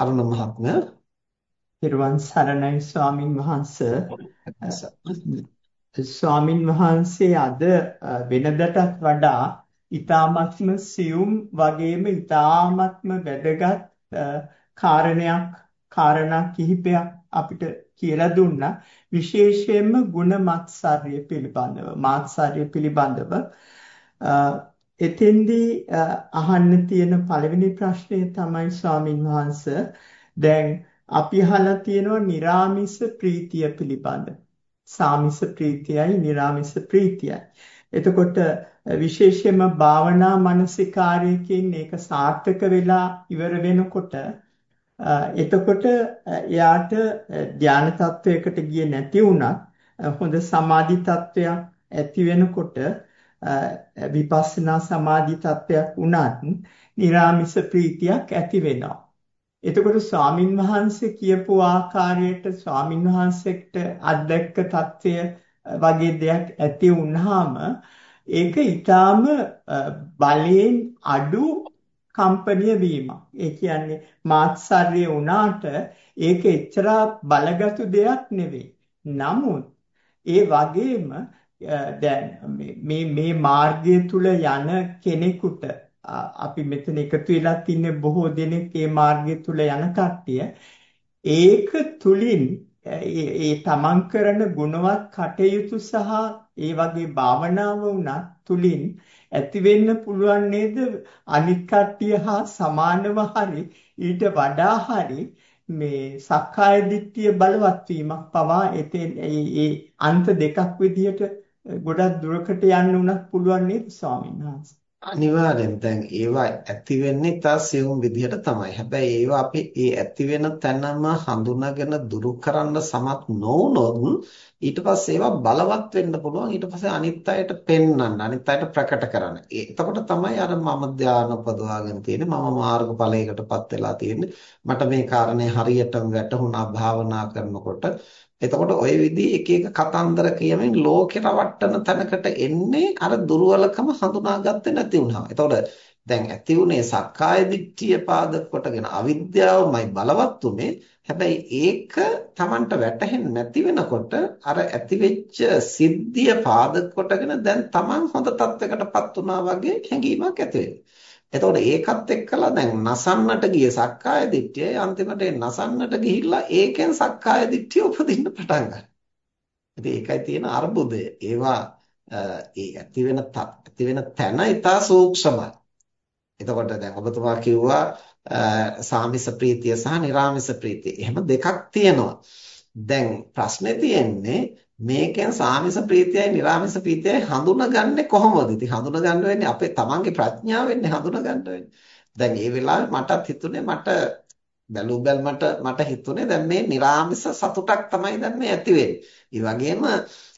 අරුණ මහත්මයා පිරුවන් සරණයි ස්වාමින් වහන්සේ. ස්වාමින් වහන්සේ අද වෙනදටත් වඩා ඊ타මත්ම සියුම් වගේම ඊ타මත්ම වැදගත් කාරණයක් කාරණා කිහිපයක් අපිට කියලා දුන්නා. විශේෂයෙන්ම ಗುಣ මාත්සාරය පිළිබඳව මාත්සාරය පිළිබඳව. එතෙන්දී අහන්න තියෙන පළවෙනි ප්‍රශ්නය තමයි ස්වාමින් වහන්සේ දැන් අපි අහලා තියෙනවා निराமிස ප්‍රීතිය පිළිබඳ. සාමිස ප්‍රීතියයි निराமிස ප්‍රීතියයි. එතකොට විශේෂයෙන්ම භාවනා මානසිකාරයකින් ඒක සාර්ථක වෙලා ඉවර වෙනකොට එතකොට එයාට ධානය තත්වයකට ගියේ නැති වුණත් හොඳ සමාධි තත්වයක් ඇති වෙනකොට විපස්සනා සමාධි තත්ත්වයක් වුණත් නිරාමිස ප්‍රීතියක් ඇති වෙනවා. එතකොට ස්වාමින් වහන්සේ කියපු ආකාරයට ස්වාමින් වහන්සේට අත්දැක්ක తත්වය වගේ දෙයක් ඇති වුනහම ඒක ඊටාම බලයෙන් අඩු කම්පණීය වීමක්. ඒ කියන්නේ මාත්සර්ය වුණාට ඒක එච්චර බලගත්ු දෙයක් නෙවෙයි. නමුත් ඒ වගේම දැන් මේ මේ මාර්ගය තුල යන කෙනෙකුට අපි මෙතන එකතු වෙලා ඉන්නේ බොහෝ දෙනෙක් මේ මාර්ගය තුල යන කට්ටිය. ඒක තුලින් ඒ තමන් කරන ගුණවත් කටයුතු සහ ඒ වගේ භාවනාව උනත් තුලින් ඇති වෙන්න පුළුවන් නේද? අනිත් කට්ටිය හා සමානව හරි ඊට වඩා හරි මේ සක්කාය දිට්ඨිය බලවත් වීමක් පවා එතෙන් ඒ අන්ත දෙකක් විදිහට ගොඩක් දුරකට යන්න උනත් පුළුවන් නේද ස්වාමීන් වහන්සේ? අනිවාර්යෙන් දැන් ඒවා ඇති වෙන්නේ තා සියුම් විදිහට තමයි. හැබැයි ඒවා අපි ඒ ඇති වෙන තැනම හඳුනාගෙන දුරු කරන්න සමත් නොවුනොත් ඊට පස්සේ ඒවා බලවත් වෙන්න පුළුවන්. ඊට පස්සේ අනිත් අයට පෙන්වන්න, අනිත් අයට ප්‍රකට කරන්න. එතකොට තමයි අර මම ධානය උපදවාගෙන තියෙන්නේ, මම මාර්ගඵලයකටපත් වෙලා තියෙන්නේ. මට මේ කාරණේ හරියටම වැටහුණා භාවනා කරනකොට. එතකොට ওই විදිහේ එක එක කතන්දර කියමින් ලෝකේ රවට්ටන තැනකට එන්නේ අර දුර්වලකම හඳුනාගත්තේ නැති වුණාම. එතකොට දැන් ඇති උනේ සක්කාය දිට්ඨිය පාදක කොටගෙන අවිද්‍යාවමයි බලවත් උනේ. හැබැයි ඒක Tamanට වැටහෙන්නේ නැති වෙනකොට අර ඇතිවෙච්ච සිද්ධිය පාදක කොටගෙන දැන් Taman හොඳ තත්යකටපත් වුණා වගේ හැඟීමක් ඇති වෙනවා. එතකොට ඒකත් එක්කලා දැන් නසන්නට ගිය සක්කාය දිට්ඨිය අන්තිමට නසන්නට ගිහිල්ලා ඒකෙන් සක්කාය දිට්ඨිය උපදින්න පටන් ගන්නවා. ඉතින් ඒකයි තියෙන අර්බුදය. ඒවා ඒ ඇති වෙන ඇති වෙන තැන ඊටා සූක්ෂමයි. එතකොට දැන් ඔබතුමා කිව්වා සාමිස ප්‍රීතිය සහ නිර්ාමිස ප්‍රීතිය. එහෙම දෙකක් තියෙනවා. දැන් ප්‍රශ්නේ තියෙන්නේ මේකෙන් සාමිස ප්‍රීතියයි නිර්ාමිස ප්‍රීතියයි හඳුනගන්නේ කොහොමද? ඉතින් හඳුනගන්න වෙන්නේ අපේ තමන්ගේ ප්‍රඥාවෙන්නේ හඳුනගන්න වෙන්නේ. දැන් මේ වෙලාවේ මටත් හිතුනේ මට බැලු බැලමට මට හිතුනේ දැන් මේ නිර්ාමිස සතුටක් තමයි දැන් මේ ඇති වෙන්නේ. ඒ වගේම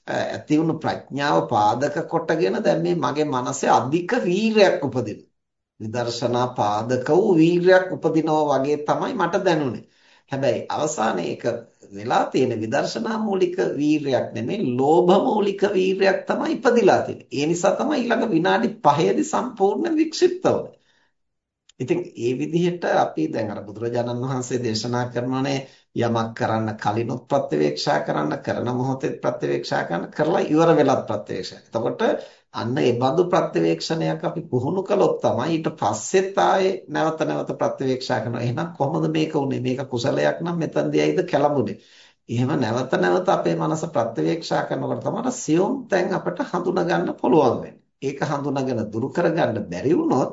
ඇති වුණු ප්‍රඥාව පාදක කොටගෙන දැන් මේ මගේ මනසේ අධික වීරයක් උපදිනවා. විදර්ශනා පාදක වූ වීරයක් උපදිනවා වගේ තමයි මට දැනුනේ. හැබැයි අවසානයේ ඒක වෙලා තියෙන විදර්ශනා මූලික වීරයක් නෙමෙයි ලෝභ මූලික වීරයක් තමයි ඉපදිලා තියෙන්නේ. ඒ නිසා තමයි ඊළඟ විනාඩි 5ේදී සම්පූර්ණ වික්ෂිප්ත වුනේ. ඉතින් ඒ විදිහට අපි දැන් අර බුදුරජාණන් වහන්සේ දේශනා කරනවානේ යමක් කරන්න කලිනුත් ප්‍රත්‍යවේක්ෂා කරන්න කරන මොහොතේ ප්‍රත්‍යවේක්ෂා කරන්න කරලා ඉවර වෙලත් ප්‍රත්‍යවේක්ෂා. එතකොට අන්න ඒ බඳු ප්‍රත්‍යවේක්ෂණයක් අපි පුහුණු කළොත් තමයි ඊට පස්සෙත් ආයේ නැවත නැවත ප්‍රත්‍යවේක්ෂා කරනවා. එහෙනම් කොහොමද මේක උනේ? මේක කුසලයක් නම් මෙතනදී ඇයිද කැළඹුණේ? එහෙම නැවත නැවත අපේ මනස ප්‍රත්‍යවේක්ෂා කරනකොට තමයි සියුම් තැන් අපට හඳුනා ගන්න පුළුවන් වෙන්නේ. ඒක හඳුනාගෙන දුරු කරගන්න බැරි වුණොත්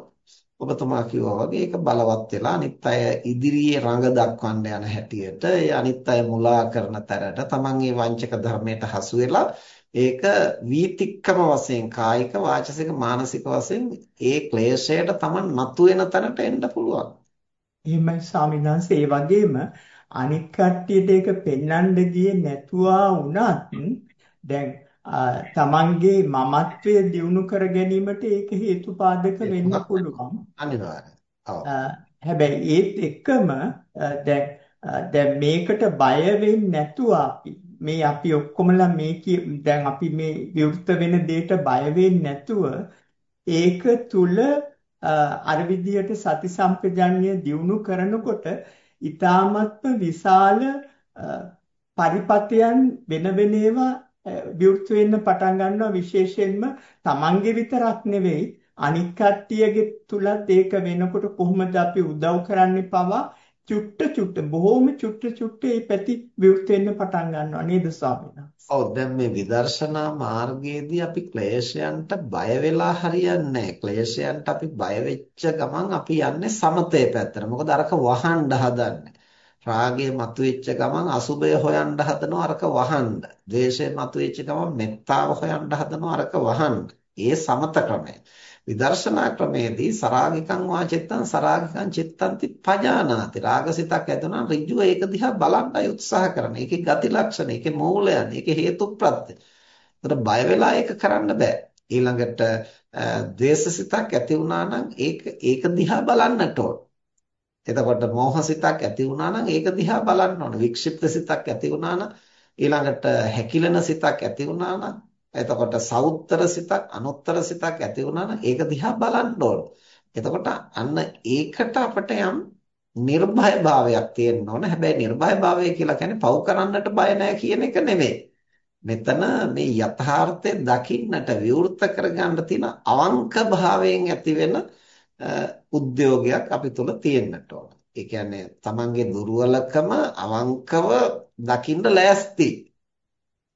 ඔබතුමා කිව්වා වගේ ඒක බලවත් වෙලා අනිත් අය ඉදිරියේ රඟ දක්වන්න යන හැටියට ඒ අනිත් අය මුලා කරන තරට තමන්ගේ වංචක ධර්මයට හසු වෙලා ඒක වීතික්කම වශයෙන් කායික වාචසික මානසික වශයෙන් ඒ ක්ලේශයට Taman නතු වෙන තැනට එන්න පුළුවන්. එහෙමයි ස්වාමීන් වහන්සේ ඒ වගේම අනික් කට්ටියට ඒක පෙන්වන්න ගියේ නැතුවා වුණත් දැන් තමන්ගේ මමත්වය දියුණු කර ගැනීමට ඒක හේතුපාදක වෙන්න පුළුවන්. අනිවාර්යයෙන්. හැබැයි ඒත් එක්කම දැන් දැන් මේකට බය වෙන්නේ නැතුව අපි මේ අපි ඔක්කොමලා මේ දැන් අපි මේ විවෘත වෙන දෙයට බය නැතුව ඒක තුල අර විදියට සති සම්පජාඤ්ඤය දියුණු කරනකොට ඊ타මත්ම විශාල පරිපතයන් වෙන වෙන ඒවා විවෘත වෙන්න පටන් ගන්නවා විශේෂයෙන්ම තමන්ගේ විතරක් නෙවෙයි අනික් කට්ටියගේ තුලත් ඒක වෙනකොට කොහොමද අපි උදව් කරන්නේ පවා චුට්ට චුට්ට බොහොම චුට්ට චුට්ට මේ පැති විවෘත වෙන්න පටන් ගන්නවා නේද ස්වාමීනා ඔව් දැන් මේ විදර්ශනා මාර්ගයේදී අපි ක්ලේශයන්ට බය වෙලා හරියන්නේ නැහැ. ක්ලේශයන්ට අපි බය වෙච්ච ගමන් අපි යන්නේ සමතේ පැත්තට. මොකද අරක වහන්න හදන්නේ. රාගය මතුවෙච්ච ගමන් අසුබය හොයන්න හදනවා අරක වහන්න. ද්වේෂය මතුවෙච්ච ගමන් මෙත්තාව හොයන්න හදනවා අරක වහන්න. ඒ සමත ක්‍රමය. විදර්ශනා ක්‍රමයේදී සරාගිකං වාචිත්තං සරාගිකං චිත්තන්ති පජානාති රාගසිතක් ඇතුණා ඍජුව ඒක දිහා බලන්නයි උත්සාහ කරන. ඒකේ ගති ලක්ෂණ, ඒකේ මූලයන්, ඒකේ හේතුප්‍රත්‍ය. ඒතර බය වෙලා ඒක කරන්න බෑ. ඊළඟට ද්වේෂසිතක් ඇති වුණා නම් ඒක ඒක දිහා බලන්නට ඕන. එතකොට මෝහසිතක් ඇති වුණා නම් ඒක දිහා බලන්න ඕන. වික්ෂිප්ත සිතක් ඇති වුණා නම් ඊළඟට හැකිලෙන සිතක් ඇති වුණා නම් එතකොට සවුත්තර සිතක් අනුත්තර සිතක් ඇති වුණා නම් ඒක දිහා බලන්න ඕන. එතකොට අන්න ඒකට අපිට යම් නිර්භය භාවයක් තියෙන්න ඕන. හැබැයි නිර්භය භාවය කියලා කියන්නේ පව් කරන්නට බය නැහැ කියන එක නෙමෙයි. මෙතන මේ යථාර්ථය දකින්නට විවෘත කරගන්න තියෙන අවංක භාවයෙන් ඇති වෙන උද්‍යෝගයක් අපි තුල තියෙන්නට ඕන. ඒ කියන්නේ තමන්ගේ දුර්වලකම අවංකව දකින්න ලෑස්ති.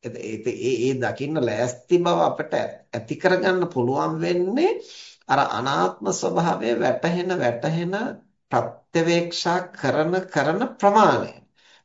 ඒ ඒ දකින්න ලෑස්ති බව අපිට ඇති කරගන්න පුළුවන් වෙන්නේ අර අනාත්ම ස්වභාවය වැටහෙන වැටහෙන ප්‍රත්‍යවේක්ෂා කරන කරන ප්‍රමාණය.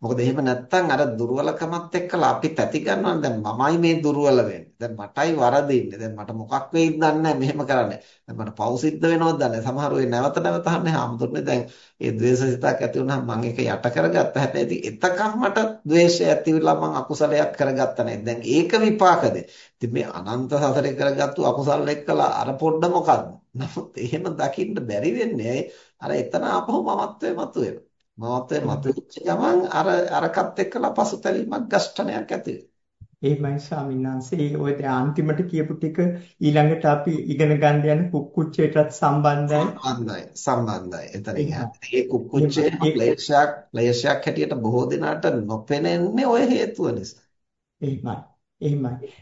මොකද එහෙම නැත්නම් අර දුර්වලකමත් එක්කලා අපි තැති ගන්නවා දැන් මමයි මේ දුර්වල වෙන්නේ. දැන් මටයි වරදින්නේ. දැන් මට මොකක් වෙයිද දන්නේ මෙහෙම කරන්නේ. දැන් මට පව් සිද්ධ වෙනවද දන්නේ. සමහර වෙයි නැවත නැවත අහන්නේ හාමුදුරනේ දැන් ඒ ද්වේෂසිතක් ඇති වුණාම මම ඒක යට කරගත්තා. හැබැයි එතකම් මට ද්වේෂය ඇති වෙලා මම අකුසලයක් කරගත්තා නේද. දැන් ඒක විපාකද. ඉතින් මේ අනන්ත සසරේ කරගත්තු අකුසල එක්කලා අර පොඩ්ඩ මොකද්ද? නමුත් එහෙම දකින්න බැරි වෙන්නේ අර එතන ආපහු මමත්වයේ මතුවෙනවා. මමත්වයේ මතුවෙච්ච ගමන් අර අරකට එක්කලා පසුතැවීමක් ගෂ්ඨනයක් ඇති. එහෙමයි ස්වාමීන් වහන්සේ. ඔය අන්තිමට කියපු ටික ඊළඟට අපි ඉගෙන ගන්න යන කුක්කුච්චේටත් සම්බන්ධයි. සම්බන්ධයි සම්බන්ධයි. එතනින් ඒ කුක්කුච්චේ ක්ලේශයක් ක්ලේශයක් හැටියට බොහෝ දිනාට නොපෙනෙන්නේ ඔය හේතුව නිසා. එහෙමයි. එහෙමයි